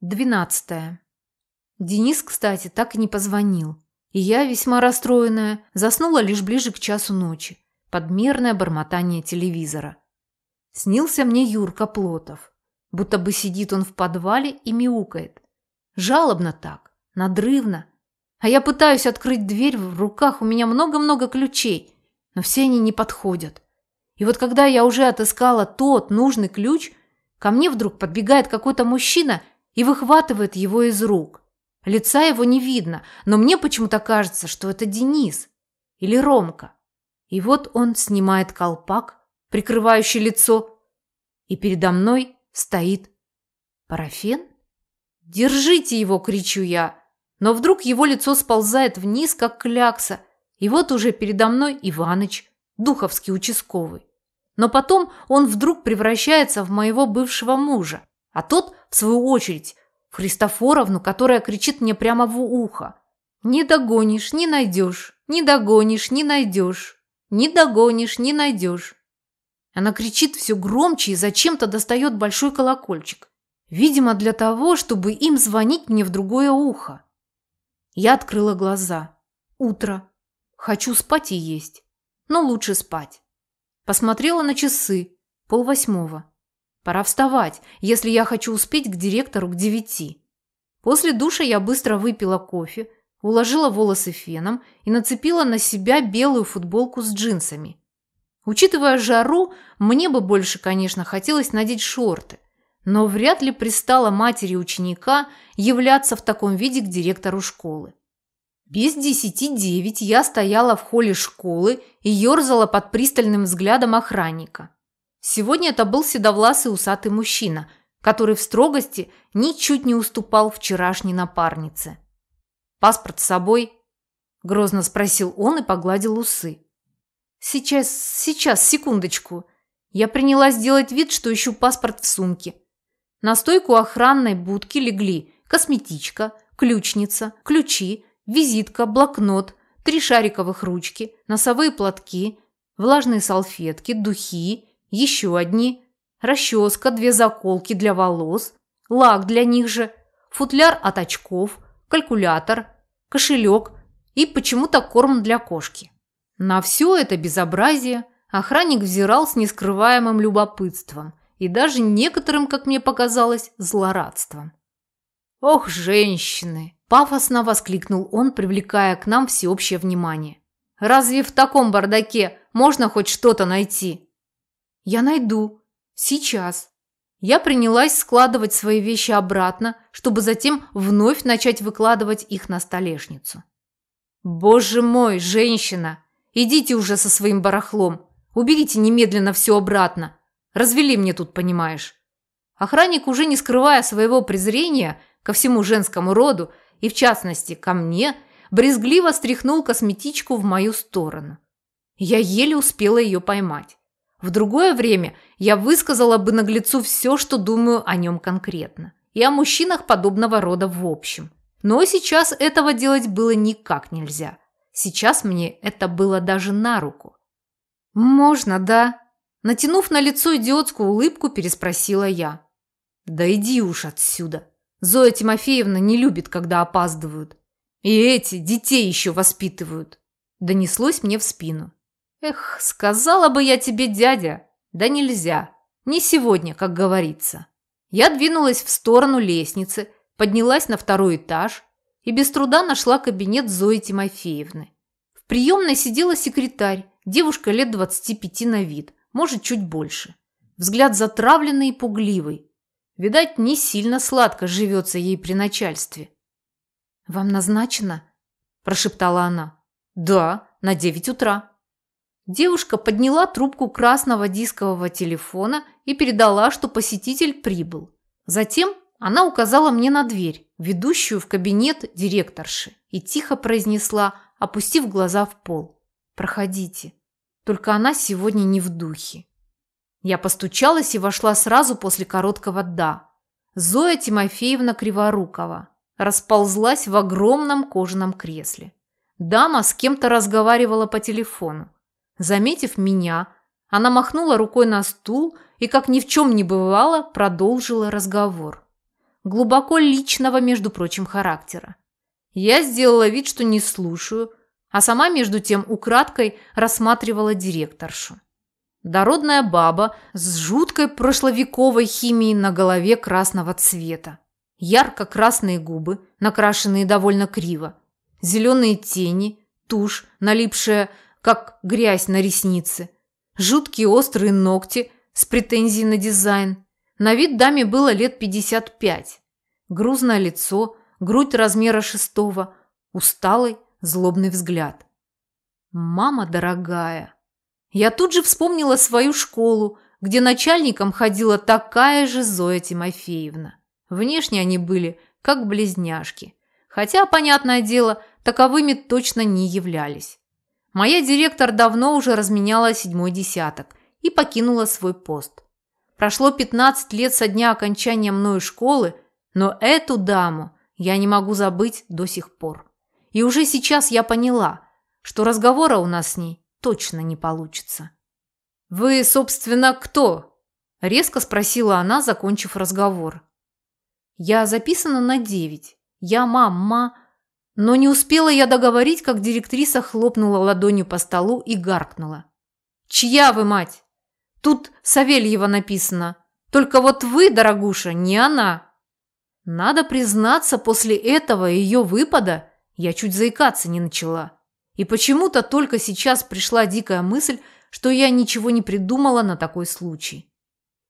Двенадцатое. Денис, кстати, так и не позвонил. И я, весьма расстроенная, заснула лишь ближе к часу ночи, под мерное бормотание телевизора. Снился мне Юрка Плотов, будто бы сидит он в подвале и мяукает. Жалобно так, надрывно. А я пытаюсь открыть дверь, в руках у меня много-много ключей, но все они не подходят. И вот когда я уже отыскала тот нужный ключ, ко мне вдруг подбегает какой-то мужчина и выхватывает его из рук. Лица его не видно, но мне почему-то кажется, что это Денис или Ромка. И вот он снимает колпак, прикрывающий лицо, и передо мной стоит парафен. «Держите его!» – кричу я. Но вдруг его лицо сползает вниз, как клякса, и вот уже передо мной Иваныч, духовский участковый. Но потом он вдруг превращается в моего бывшего мужа, а тот, в свою очередь, Христофоровну, которая кричит мне прямо в ухо. «Не догонишь, не найдешь, не догонишь, не найдешь, не догонишь, не найдешь». Она кричит все громче и зачем-то достает большой колокольчик. Видимо, для того, чтобы им звонить мне в другое ухо. Я открыла глаза. Утро. Хочу спать и есть. Но лучше спать. Посмотрела на часы. Полвосьмого. Пора вставать, если я хочу успеть к директору к девяти. После душа я быстро выпила кофе, уложила волосы феном и нацепила на себя белую футболку с джинсами. Учитывая жару, мне бы больше, конечно, хотелось надеть шорты, но вряд ли пристало матери ученика являться в таком виде к директору школы. Без десяти девять я стояла в холле школы и ерзала под пристальным взглядом охранника. Сегодня это был седовласый усатый мужчина, который в строгости ничуть не уступал вчерашней напарнице. «Паспорт с собой?» – грозно спросил он и погладил усы. «Сейчас, сейчас, секундочку». Я принялась делать вид, что ищу паспорт в сумке. На стойку охранной будки легли косметичка, ключница, ключи, визитка, блокнот, три шариковых ручки, носовые платки, влажные салфетки, духи, еще одни, расческа, две заколки для волос, лак для них же, футляр от очков, калькулятор, кошелек и почему-то корм для кошки. На все это безобразие охранник взирал с нескрываемым любопытством и даже некоторым, как мне показалось, злорадством. «Ох, женщины!» – пафосно воскликнул он, привлекая к нам всеобщее внимание. «Разве в таком бардаке можно хоть что-то найти?» Я найду. Сейчас. Я принялась складывать свои вещи обратно, чтобы затем вновь начать выкладывать их на столешницу. «Боже мой, женщина! Идите уже со своим барахлом! Уберите немедленно все обратно! Развели мне тут, понимаешь!» Охранник, уже не скрывая своего презрения ко всему женскому роду, и в частности ко мне, брезгливо стряхнул косметичку в мою сторону. Я еле успела ее поймать. В другое время я высказала бы наглецу все, что думаю о нем конкретно. И о мужчинах подобного рода в общем. Но сейчас этого делать было никак нельзя. Сейчас мне это было даже на руку. «Можно, да?» Натянув на лицо идиотскую улыбку, переспросила я. «Да иди уж отсюда. Зоя Тимофеевна не любит, когда опаздывают. И эти детей еще воспитывают». Донеслось мне в спину. Эх, сказала бы я тебе, дядя. Да нельзя. Не сегодня, как говорится. Я двинулась в сторону лестницы, поднялась на второй этаж и без труда нашла кабинет Зои Тимофеевны. В приемной сидела секретарь, девушка лет 25 на вид, может, чуть больше. Взгляд затравленный и пугливый. Видать, не сильно сладко живется ей при начальстве. «Вам назначено?» – прошептала она. «Да, на девять утра». Девушка подняла трубку красного дискового телефона и передала, что посетитель прибыл. Затем она указала мне на дверь, ведущую в кабинет директорши, и тихо произнесла, опустив глаза в пол. «Проходите. Только она сегодня не в духе». Я постучалась и вошла сразу после короткого «да». Зоя Тимофеевна Криворукова расползлась в огромном кожаном кресле. Дама с кем-то разговаривала по телефону. Заметив меня, она махнула рукой на стул и, как ни в чем не бывало, продолжила разговор. глубоко личного, между прочим, характера. Я сделала вид, что не слушаю, а сама, между тем, украдкой рассматривала директоршу. Дородная баба с жуткой прошловековой химией на голове красного цвета. Ярко-красные губы, накрашенные довольно криво. Зеленые тени, тушь, налипшая, как грязь на ресницы. Жуткие острые ногти с претензией на дизайн. На вид даме было лет 55. Грузное лицо, грудь размера шестого, усталый, злобный взгляд. «Мама дорогая!» Я тут же вспомнила свою школу, где начальником ходила такая же Зоя Тимофеевна. Внешне они были как близняшки. Хотя, понятное дело, таковыми точно не являлись. Моя директор давно уже разменяла седьмой десяток и покинула свой пост. Прошло 15 лет со дня окончания мною школы, но эту даму я не могу забыть до сих пор. И уже сейчас я поняла, что разговора у нас с ней точно не получится. «Вы, собственно, кто?» – резко спросила она, закончив разговор. «Я записана на девять. Я мама...» Но не успела я договорить, как директриса хлопнула ладонью по столу и гаркнула. «Чья вы мать? Тут Савельева написано. Только вот вы, дорогуша, не она». Надо признаться, после этого ее выпада я чуть заикаться не начала. И почему-то только сейчас пришла дикая мысль, что я ничего не придумала на такой случай.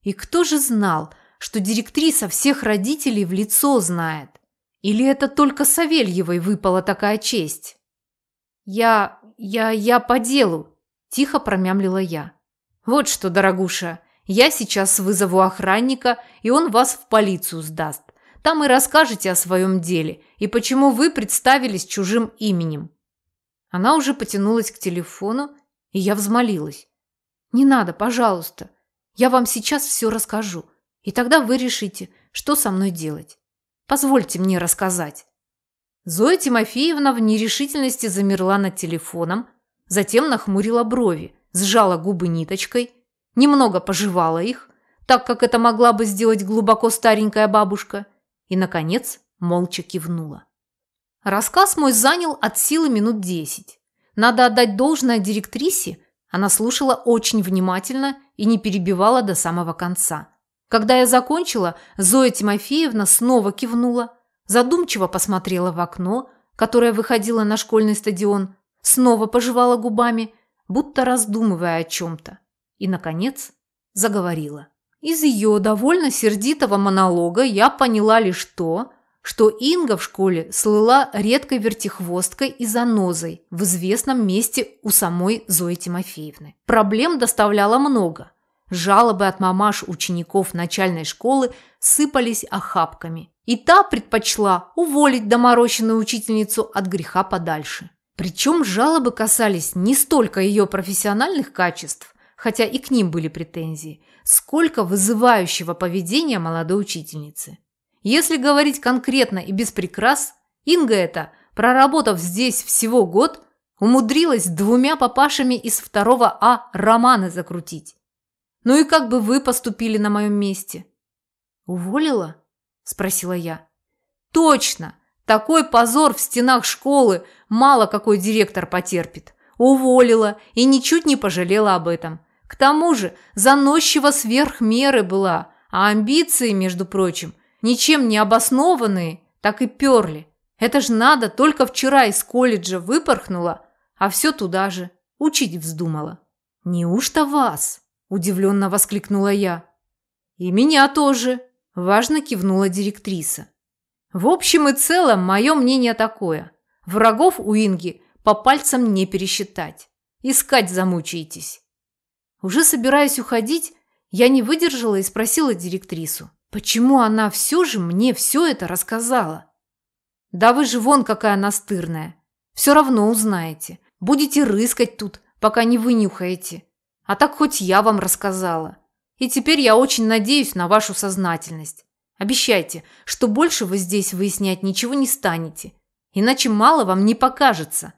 И кто же знал, что директриса всех родителей в лицо знает? Или это только Савельевой выпала такая честь? Я... я... я по делу, тихо промямлила я. Вот что, дорогуша, я сейчас вызову охранника, и он вас в полицию сдаст. Там и расскажете о своем деле и почему вы представились чужим именем. Она уже потянулась к телефону, и я взмолилась. «Не надо, пожалуйста. Я вам сейчас все расскажу, и тогда вы решите, что со мной делать. Позвольте мне рассказать». Зоя Тимофеевна в нерешительности замерла над телефоном, затем нахмурила брови, сжала губы ниточкой, немного пожевала их, так как это могла бы сделать глубоко старенькая бабушка, и, наконец, молча кивнула. Рассказ мой занял от силы минут десять. Надо отдать должное директрисе, она слушала очень внимательно и не перебивала до самого конца. Когда я закончила, Зоя Тимофеевна снова кивнула, задумчиво посмотрела в окно, которое выходило на школьный стадион, снова пожевала губами, будто раздумывая о чем-то, и, наконец, заговорила. Из ее довольно сердитого монолога я поняла лишь то, что Инга в школе слыла редкой вертихвосткой и занозой в известном месте у самой Зои Тимофеевны. Проблем доставляло много. Жалобы от мамаш учеников начальной школы сыпались охапками. И та предпочла уволить доморощенную учительницу от греха подальше. Причем жалобы касались не столько ее профессиональных качеств, хотя и к ним были претензии, сколько вызывающего поведения молодой учительницы. Если говорить конкретно и без прикрас, Инга эта, проработав здесь всего год, умудрилась двумя папашами из второго А романы закрутить. Ну и как бы вы поступили на моем месте? Уволила? Спросила я. Точно! Такой позор в стенах школы мало какой директор потерпит. Уволила и ничуть не пожалела об этом. К тому же заносчиво сверх меры была, а амбиции, между прочим, ничем не обоснованные, так и перли. Это ж надо, только вчера из колледжа выпорхнула, а все туда же, учить вздумала. «Неужто вас?» – удивленно воскликнула я. «И меня тоже», – важно кивнула директриса. «В общем и целом, мое мнение такое. Врагов у Инги по пальцам не пересчитать. Искать замучаетесь». Уже собираясь уходить, я не выдержала и спросила директрису. Почему она все же мне все это рассказала? Да вы же вон какая настырная. Все равно узнаете. Будете рыскать тут, пока не вынюхаете. А так хоть я вам рассказала. И теперь я очень надеюсь на вашу сознательность. Обещайте, что больше вы здесь выяснять ничего не станете. Иначе мало вам не покажется.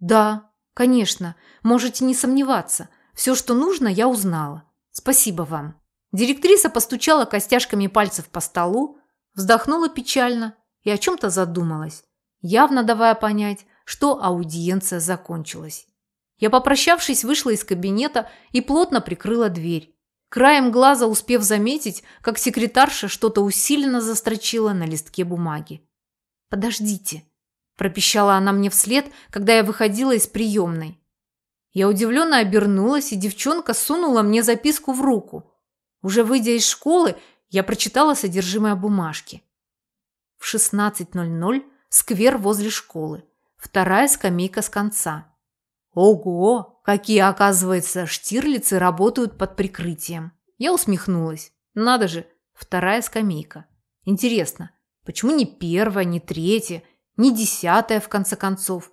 Да, конечно, можете не сомневаться. Все, что нужно, я узнала. Спасибо вам. Директриса постучала костяшками пальцев по столу, Вздохнула печально и о чем-то задумалась, явно давая понять, что аудиенция закончилась. Я, попрощавшись, вышла из кабинета и плотно прикрыла дверь. Краем глаза успев заметить, как секретарша что-то усиленно застрочила на листке бумаги. «Подождите», – пропищала она мне вслед, когда я выходила из приемной. Я удивленно обернулась, и девчонка сунула мне записку в руку. Уже выйдя из школы, я прочитала содержимое бумажки. В 16.00 сквер возле школы. Вторая скамейка с конца. Ого, какие, оказывается, штирлицы работают под прикрытием. Я усмехнулась. Надо же, вторая скамейка. Интересно, почему не первая, не третья, не десятая, в конце концов?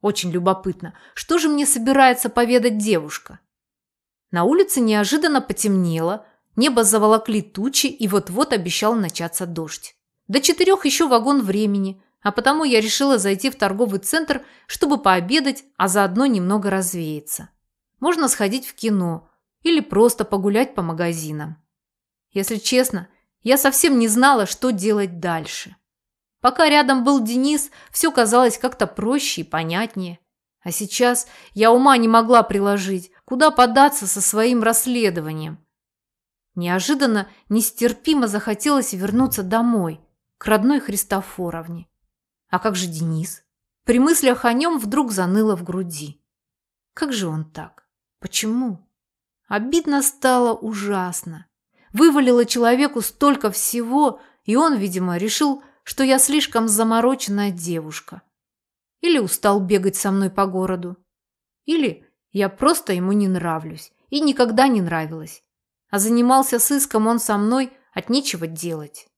Очень любопытно, что же мне собирается поведать девушка? На улице неожиданно потемнело, небо заволокли тучи и вот-вот обещал начаться дождь. До четырех еще вагон времени, а потому я решила зайти в торговый центр, чтобы пообедать, а заодно немного развеяться. Можно сходить в кино или просто погулять по магазинам. Если честно, я совсем не знала, что делать дальше. Пока рядом был Денис, все казалось как-то проще и понятнее. А сейчас я ума не могла приложить, куда податься со своим расследованием. Неожиданно, нестерпимо захотелось вернуться домой, к родной Христофоровне. А как же Денис? При мыслях о нем вдруг заныло в груди. Как же он так? Почему? Обидно стало ужасно. Вывалило человеку столько всего, и он, видимо, решил, что я слишком замороченная девушка. Или устал бегать со мной по городу. Или я просто ему не нравлюсь и никогда не нравилась. А занимался сыском он со мной от нечего делать.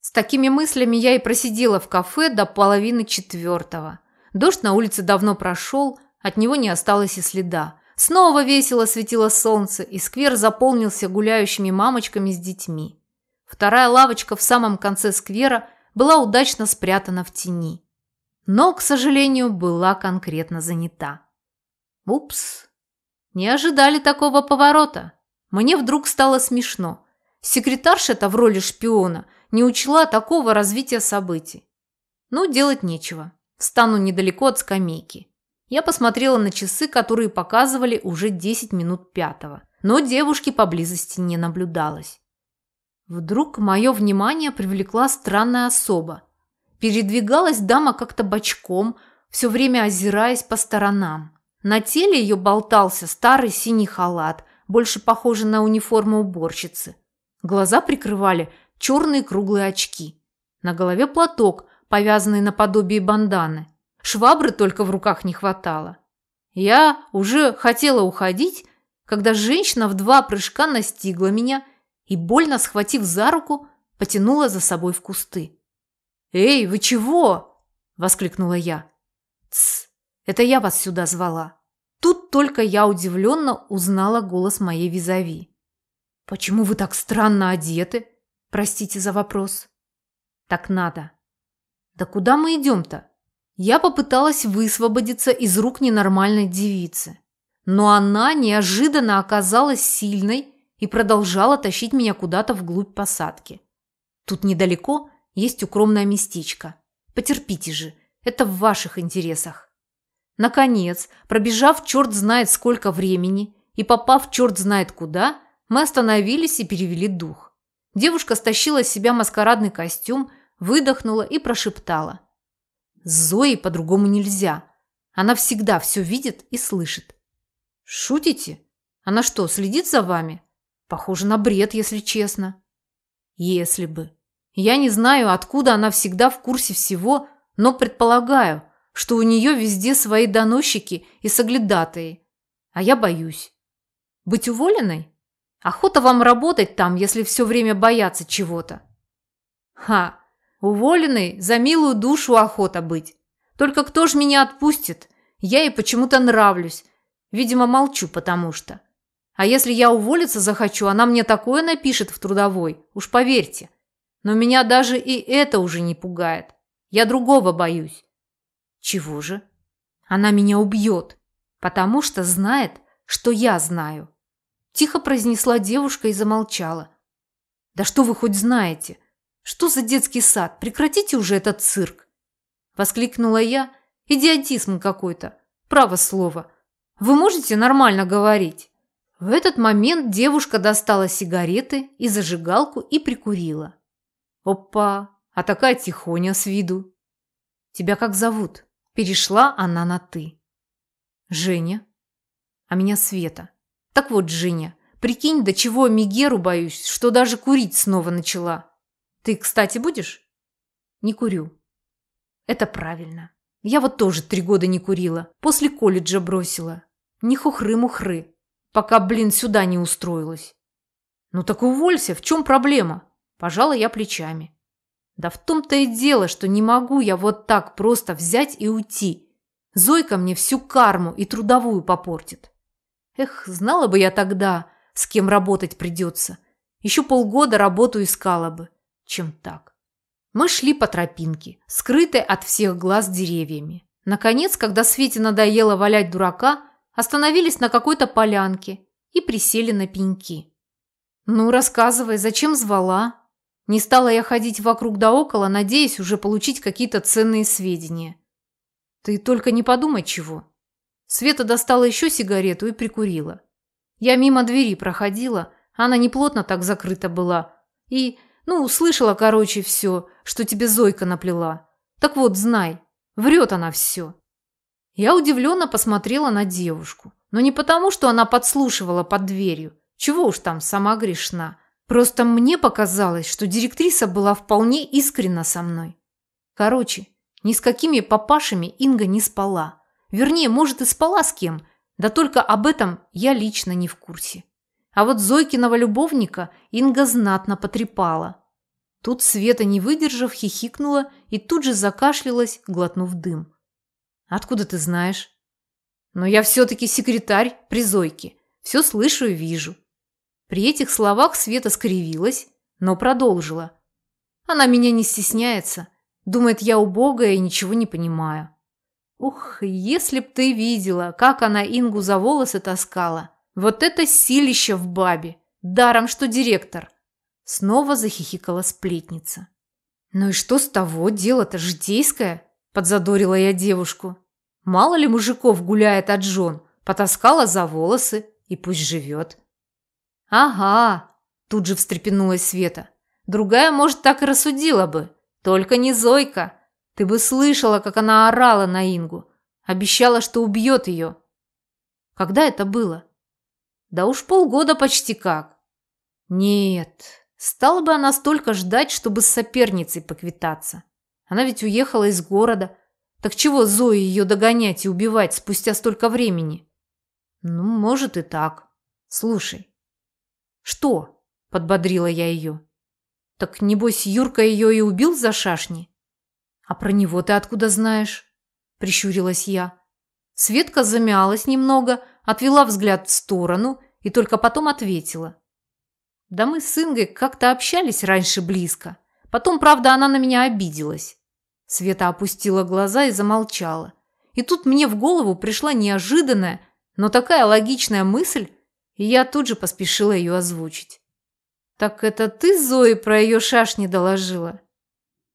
С такими мыслями я и просидела в кафе до половины четвертого. Дождь на улице давно прошел, от него не осталось и следа. Снова весело светило солнце, и сквер заполнился гуляющими мамочками с детьми. Вторая лавочка в самом конце сквера была удачно спрятана в тени. Но, к сожалению, была конкретно занята. Упс. Не ожидали такого поворота. Мне вдруг стало смешно. Секретарша-то в роли шпиона не учла такого развития событий. Ну, делать нечего. Встану недалеко от скамейки. Я посмотрела на часы, которые показывали уже 10 минут пятого. Но девушки поблизости не наблюдалось. Вдруг мое внимание привлекла странная особа. Передвигалась дама как-то бочком, все время озираясь по сторонам. На теле ее болтался старый синий халат, больше похожий на униформу уборщицы. Глаза прикрывали черные круглые очки. На голове платок, повязанный наподобие банданы. Швабры только в руках не хватало. Я уже хотела уходить, когда женщина в два прыжка настигла меня и, больно схватив за руку, потянула за собой в кусты. «Эй, вы чего?» – воскликнула я. «Тсс, это я вас сюда звала». Тут только я удивленно узнала голос моей визави. «Почему вы так странно одеты?» «Простите за вопрос». «Так надо». «Да куда мы идем-то?» Я попыталась высвободиться из рук ненормальной девицы. Но она неожиданно оказалась сильной и продолжала тащить меня куда-то вглубь посадки. Тут недалеко есть укромное местечко. Потерпите же, это в ваших интересах. Наконец, пробежав черт знает сколько времени и попав черт знает куда, мы остановились и перевели дух. Девушка стащила с себя маскарадный костюм, выдохнула и прошептала. «С Зоей по-другому нельзя. Она всегда все видит и слышит». «Шутите? Она что, следит за вами?» Похоже на бред, если честно. Если бы. Я не знаю, откуда она всегда в курсе всего, но предполагаю, что у нее везде свои доносчики и соглядатые. А я боюсь. Быть уволенной? Охота вам работать там, если все время бояться чего-то. Ха, уволенной за милую душу охота быть. Только кто ж меня отпустит? Я ей почему-то нравлюсь. Видимо, молчу, потому что. А если я уволиться захочу, она мне такое напишет в трудовой, уж поверьте. Но меня даже и это уже не пугает. Я другого боюсь. Чего же? Она меня убьет, потому что знает, что я знаю. Тихо произнесла девушка и замолчала. Да что вы хоть знаете? Что за детский сад? Прекратите уже этот цирк!» Воскликнула я. «Идиотизм какой-то. Право слово. Вы можете нормально говорить?» В этот момент девушка достала сигареты и зажигалку и прикурила. «Опа! А такая тихоня с виду!» «Тебя как зовут?» Перешла она на «ты». «Женя». «А меня Света». «Так вот, Женя, прикинь, до чего Мигеру боюсь, что даже курить снова начала. Ты, кстати, будешь?» «Не курю». «Это правильно. Я вот тоже три года не курила. После колледжа бросила. Не хухры-мухры. Пока, блин, сюда не устроилась». «Ну так уволься, в чем проблема?» Пожала я плечами. Да в том-то и дело, что не могу я вот так просто взять и уйти. Зойка мне всю карму и трудовую попортит. Эх, знала бы я тогда, с кем работать придется. Еще полгода работу искала бы, чем так. Мы шли по тропинке, скрытой от всех глаз деревьями. Наконец, когда Свете надоело валять дурака, остановились на какой-то полянке и присели на пеньки. «Ну, рассказывай, зачем звала?» Не стала я ходить вокруг да около, надеясь уже получить какие-то ценные сведения. Ты только не подумай чего. Света достала еще сигарету и прикурила. Я мимо двери проходила, она неплотно так закрыта была. И, ну, услышала, короче, все, что тебе Зойка наплела. Так вот, знай, врет она все. Я удивленно посмотрела на девушку. Но не потому, что она подслушивала под дверью. Чего уж там, сама грешна. Просто мне показалось, что директриса была вполне искренна со мной. Короче, ни с какими папашами Инга не спала. Вернее, может и спала с кем, да только об этом я лично не в курсе. А вот Зойкиного любовника Инга знатно потрепала. Тут Света, не выдержав, хихикнула и тут же закашлялась, глотнув дым. «Откуда ты знаешь?» «Но я все-таки секретарь при Зойке. Все слышу и вижу. При этих словах Света скривилась, но продолжила. Она меня не стесняется. Думает, я убогая и ничего не понимаю. Ух, если б ты видела, как она Ингу за волосы таскала. Вот это силище в бабе. Даром, что директор. Снова захихикала сплетница. Ну и что с того, дело-то житейское, подзадорила я девушку. Мало ли мужиков гуляет от жен, потаскала за волосы и пусть живет. «Ага», – тут же встрепенулась Света. «Другая, может, так и рассудила бы. Только не Зойка. Ты бы слышала, как она орала на Ингу. Обещала, что убьет ее». «Когда это было?» «Да уж полгода почти как». «Нет, стала бы она столько ждать, чтобы с соперницей поквитаться. Она ведь уехала из города. Так чего Зои ее догонять и убивать спустя столько времени?» «Ну, может и так. Слушай, «Что?» – подбодрила я ее. «Так, небось, Юрка ее и убил за шашни?» «А про него ты откуда знаешь?» – прищурилась я. Светка замялась немного, отвела взгляд в сторону и только потом ответила. «Да мы с Ингой как-то общались раньше близко. Потом, правда, она на меня обиделась». Света опустила глаза и замолчала. И тут мне в голову пришла неожиданная, но такая логичная мысль, и я тут же поспешила ее озвучить. «Так это ты, Зои, про ее шашни доложила?»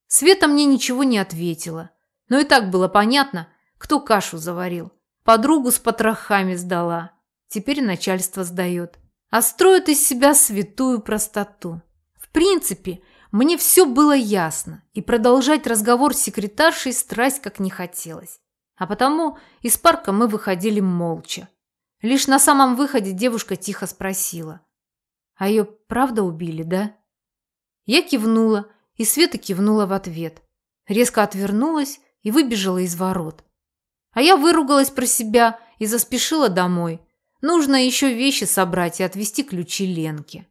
Света мне ничего не ответила, но и так было понятно, кто кашу заварил. Подругу с потрохами сдала, теперь начальство сдает, а строит из себя святую простоту. В принципе, мне все было ясно, и продолжать разговор с секретаршей страсть как не хотелось. А потому из парка мы выходили молча. Лишь на самом выходе девушка тихо спросила. «А ее правда убили, да?» Я кивнула, и Света кивнула в ответ. Резко отвернулась и выбежала из ворот. А я выругалась про себя и заспешила домой. Нужно еще вещи собрать и отвезти ключи Ленке.